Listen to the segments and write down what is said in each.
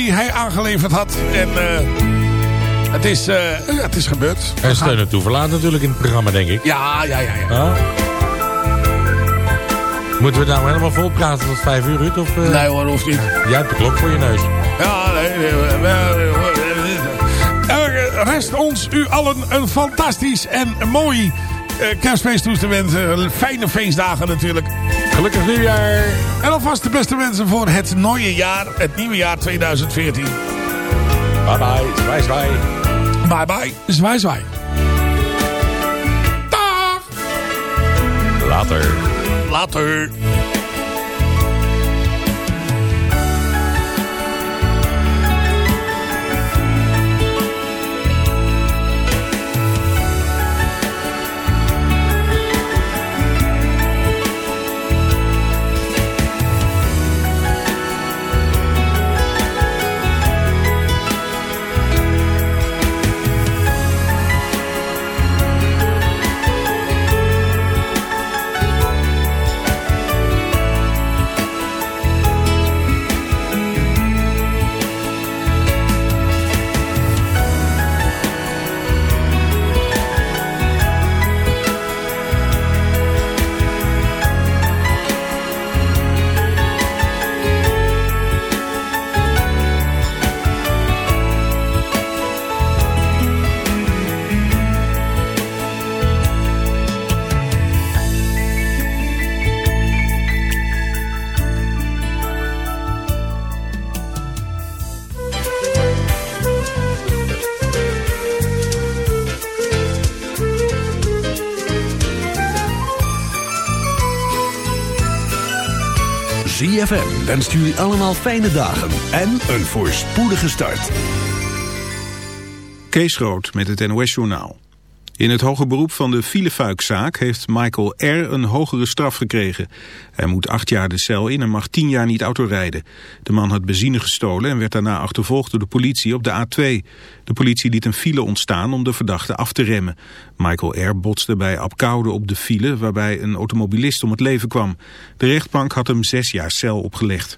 die hij aangeleverd had. En uh, het, is, uh, het is gebeurd. En steun het toeverlaat natuurlijk in het programma, denk ik. Ja, ja, ja. ja. Ah. Moeten we nou helemaal vol praten tot vijf uur, Ruud? Of, uh... Nee hoor, hoeft niet. Jij hebt de klok voor je neus. Ja, nee. nee, Er rest ons u allen een fantastisch en mooi uh, kerstfeest toe te wensen. Fijne feestdagen natuurlijk. Gelukkig nieuwjaar. En alvast de beste wensen voor het nieuwe jaar. Het nieuwe jaar 2014. Bye bye. Zwaai zwaai. Bye bye. Zwaai zwaai. Later. Later. ZFM wenst jullie allemaal fijne dagen en een voorspoedige start. Kees Rood met het NOS-journaal. In het hoge beroep van de filefuikzaak heeft Michael R. een hogere straf gekregen. Hij moet acht jaar de cel in en mag tien jaar niet autorijden. De man had benzine gestolen en werd daarna achtervolgd door de politie op de A2. De politie liet een file ontstaan om de verdachte af te remmen. Michael R. botste bij Apkoude op de file waarbij een automobilist om het leven kwam. De rechtbank had hem zes jaar cel opgelegd.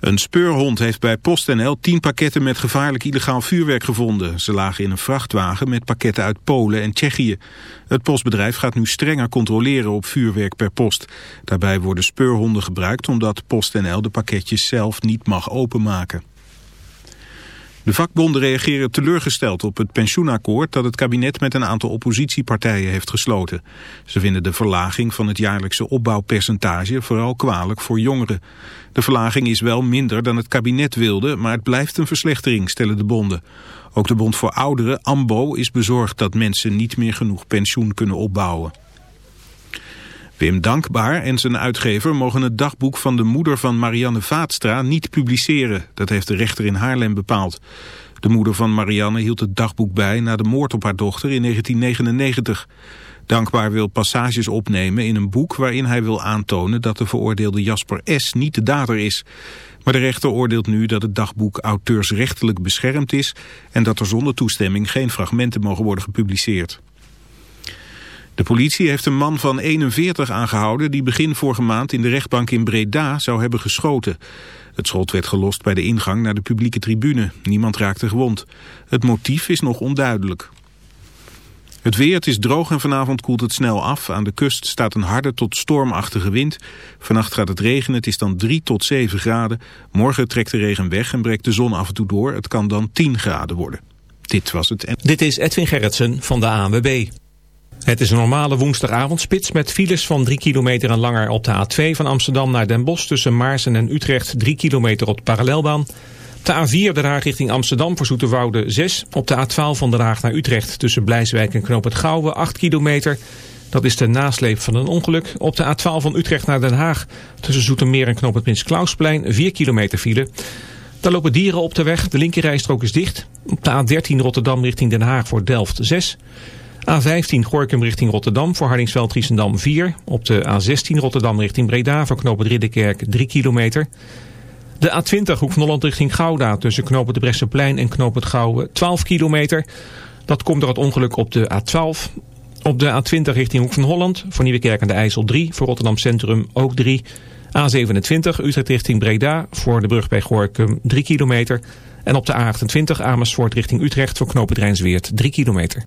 Een speurhond heeft bij PostNL tien pakketten met gevaarlijk illegaal vuurwerk gevonden. Ze lagen in een vrachtwagen met pakketten uit Polen en Tsjechië. Het postbedrijf gaat nu strenger controleren op vuurwerk per post. Daarbij worden speurhonden gebruikt omdat PostNL de pakketjes zelf niet mag openmaken. De vakbonden reageren teleurgesteld op het pensioenakkoord dat het kabinet met een aantal oppositiepartijen heeft gesloten. Ze vinden de verlaging van het jaarlijkse opbouwpercentage vooral kwalijk voor jongeren. De verlaging is wel minder dan het kabinet wilde, maar het blijft een verslechtering, stellen de bonden. Ook de Bond voor Ouderen, AMBO, is bezorgd dat mensen niet meer genoeg pensioen kunnen opbouwen. Wim Dankbaar en zijn uitgever mogen het dagboek van de moeder van Marianne Vaatstra niet publiceren. Dat heeft de rechter in Haarlem bepaald. De moeder van Marianne hield het dagboek bij na de moord op haar dochter in 1999. Dankbaar wil passages opnemen in een boek waarin hij wil aantonen dat de veroordeelde Jasper S. niet de dader is. Maar de rechter oordeelt nu dat het dagboek auteursrechtelijk beschermd is en dat er zonder toestemming geen fragmenten mogen worden gepubliceerd. De politie heeft een man van 41 aangehouden die begin vorige maand in de rechtbank in Breda zou hebben geschoten. Het schot werd gelost bij de ingang naar de publieke tribune. Niemand raakte gewond. Het motief is nog onduidelijk. Het weer, het is droog en vanavond koelt het snel af. Aan de kust staat een harde tot stormachtige wind. Vannacht gaat het regenen, het is dan 3 tot 7 graden. Morgen trekt de regen weg en breekt de zon af en toe door. Het kan dan 10 graden worden. Dit was het. Dit is Edwin Gerritsen van de ANWB. Het is een normale woensdagavondspits met files van 3 kilometer en langer op de A2 van Amsterdam naar Den Bosch tussen Maarsen en Utrecht 3 kilometer op de parallelbaan. De A4 Den Haag richting Amsterdam voor Zoeterwoude 6. Op de A12 van Den Haag naar Utrecht tussen Blijswijk en Knoop het Gouwen 8 kilometer. Dat is de nasleep van een ongeluk. Op de A12 van Utrecht naar Den Haag tussen Zoetermeer en Knoop het Prins Klausplein 4 kilometer file. Daar lopen dieren op de weg. De linkerrijstrook is dicht. Op de A13 Rotterdam richting Den Haag voor Delft 6. A15 Gorkum richting Rotterdam voor Hardingsveld-Giessendam 4. Op de A16 Rotterdam richting Breda voor knooppunt Ridderkerk 3 kilometer. De A20 Hoek van Holland richting Gouda tussen knooppunt de Bresseplein en knooppunt Gouwen 12 kilometer. Dat komt door het ongeluk op de A12. Op de A20 richting Hoek van Holland voor Nieuwekerk aan de IJssel 3. Voor Rotterdam Centrum ook 3. A27 Utrecht richting Breda voor de brug bij Gorkum 3 kilometer. En op de A28 Amersfoort richting Utrecht voor knooppunt Rijnsweert 3 kilometer.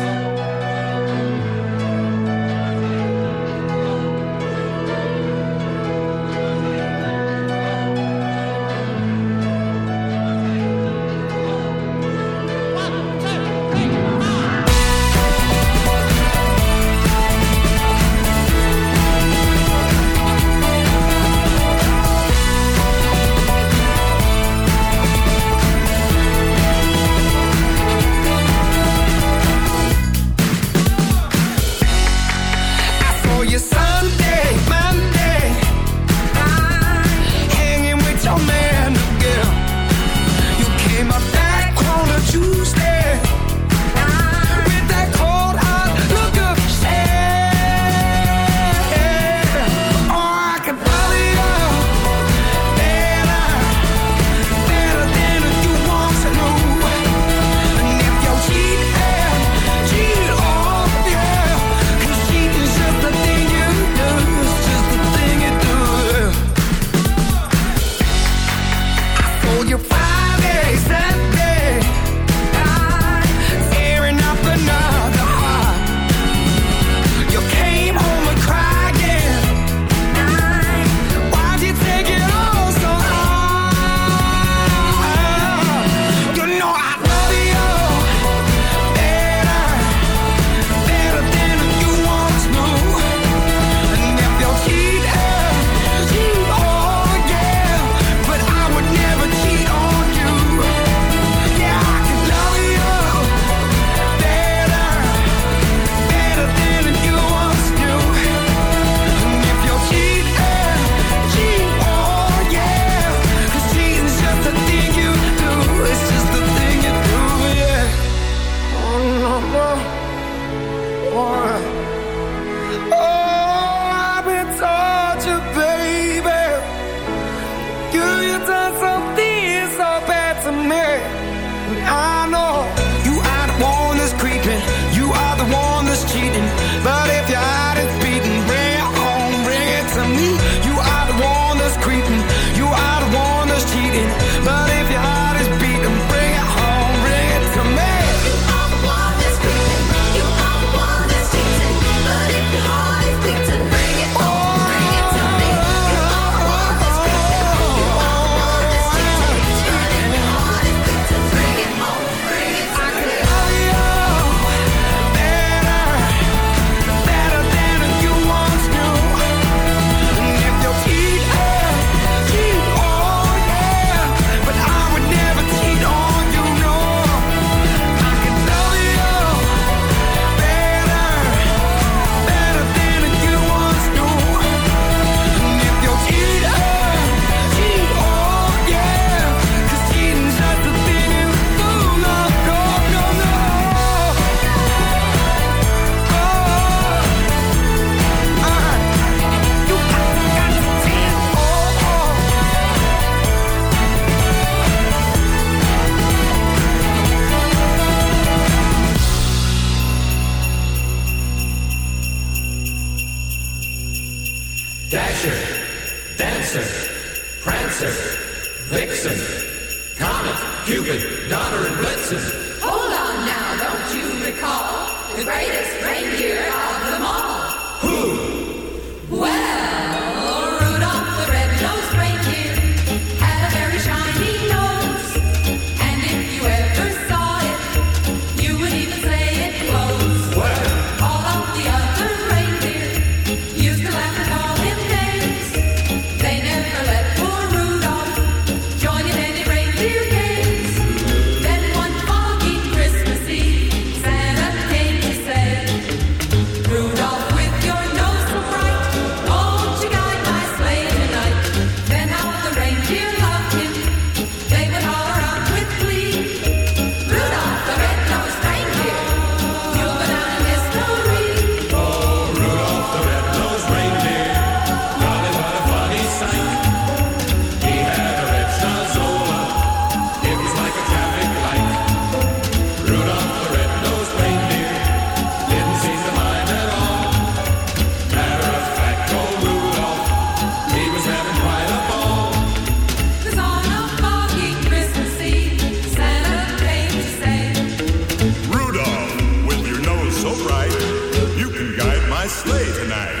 slay tonight.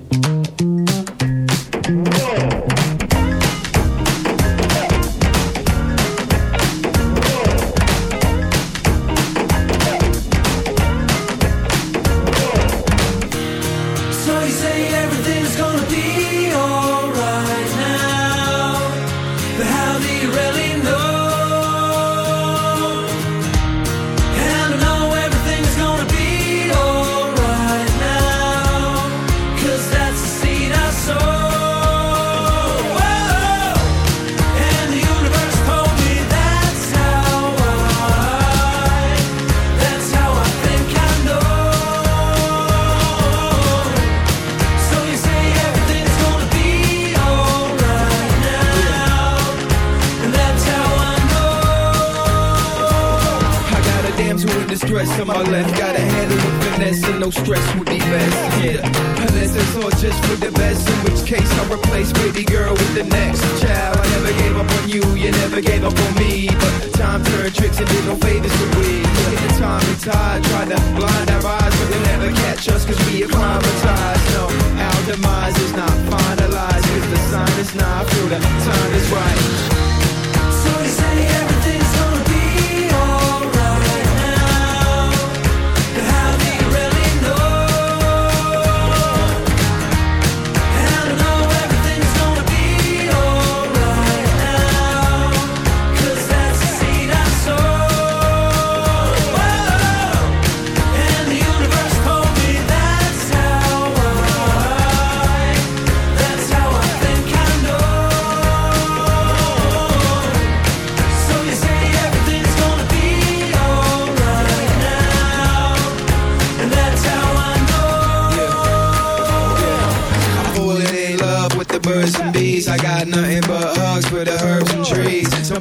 But time turned tricks and did no favors to win. Look at the time we tide try to blind our eyes But they'll never catch us cause we acclimatized. No, our demise is not finalized Cause the sign is not through, the time is right.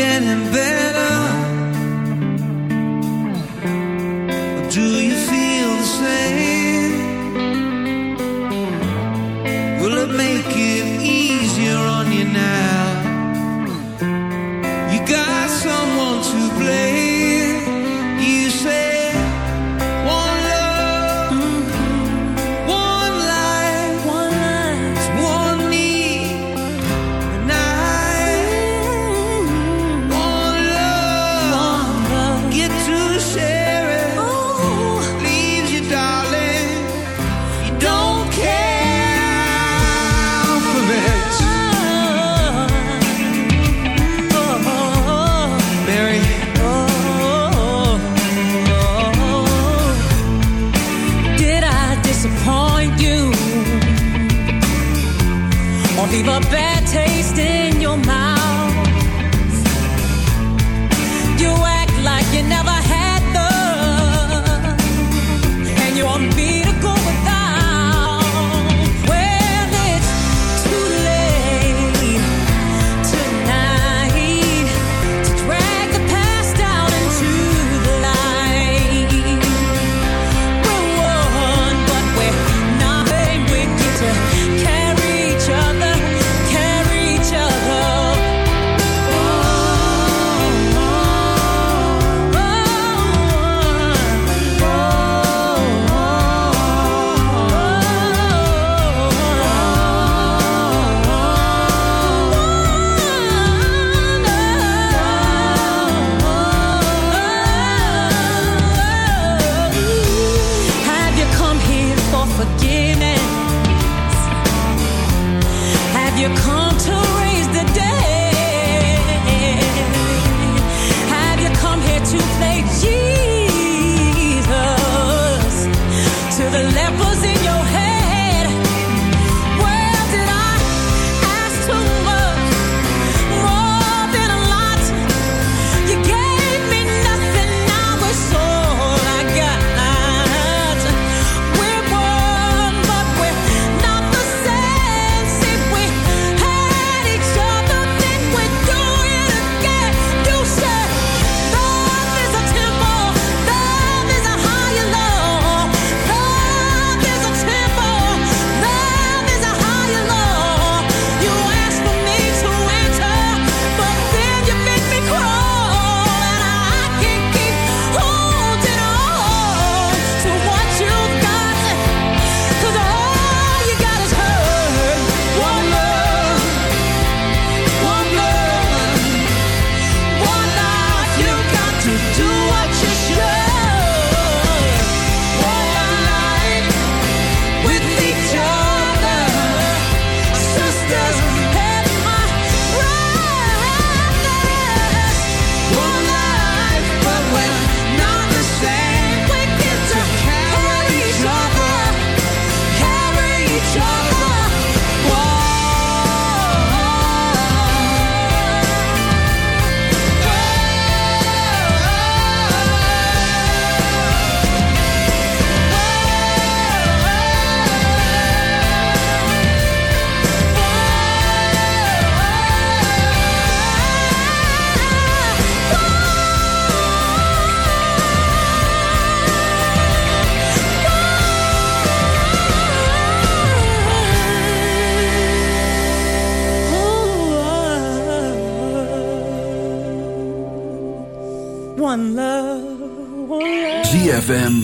getting better?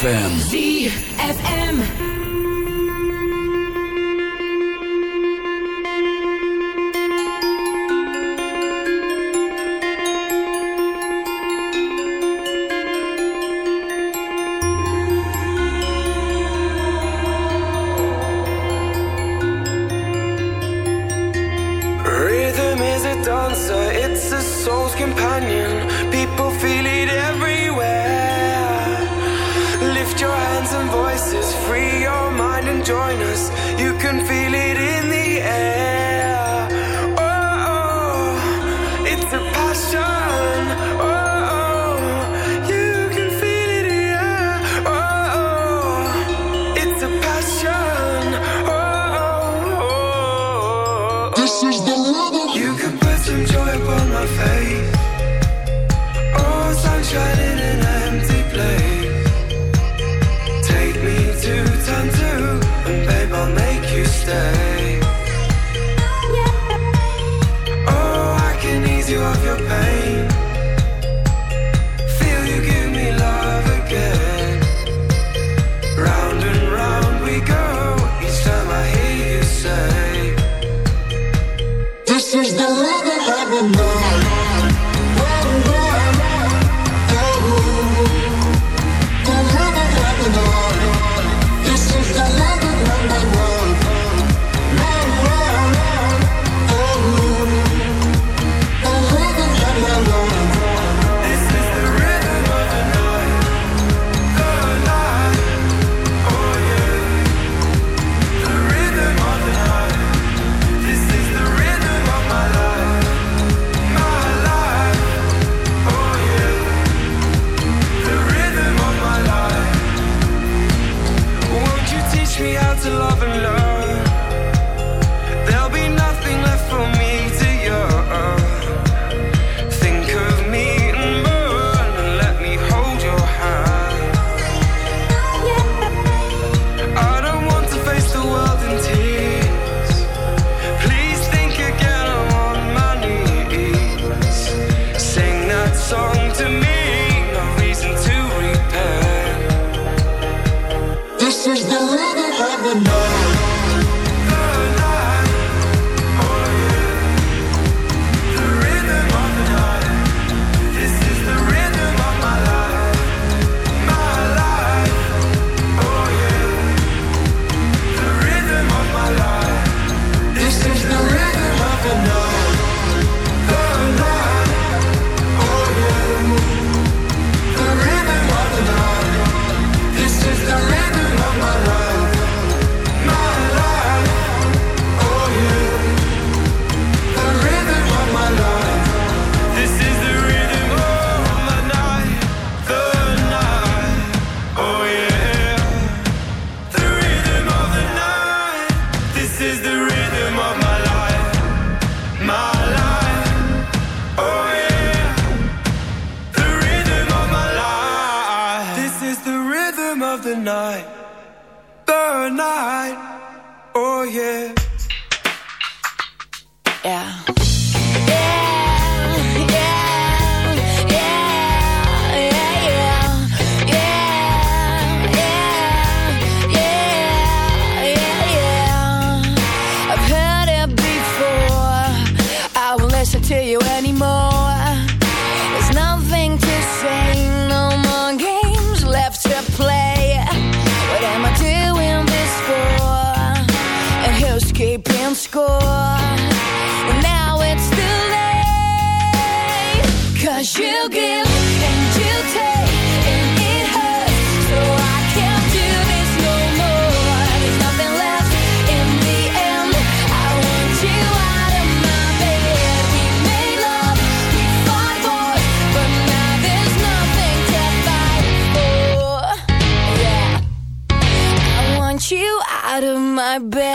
ZFM. my bed.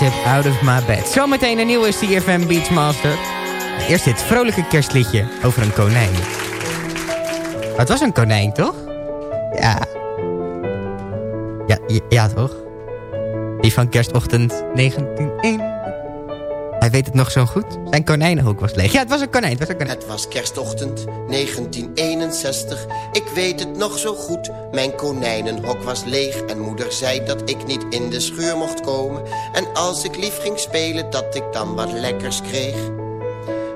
Out of My Bed. Zometeen een nieuwe CFM Beachmaster. Eerst dit vrolijke kerstliedje over een konijn. Het was een konijn, toch? Ja. Ja, ja, toch? Die van kerstochtend 191. Hij weet het nog zo goed. Zijn konijnenhoek was leeg. Ja, het was een konijn. Het was, een konijn. Het was kerstochtend 1961. Ik weet het nog zo goed. Mijn konijnenhok was leeg. En moeder zei dat ik niet in de schuur mocht komen. En als ik lief ging spelen, dat ik dan wat lekkers kreeg.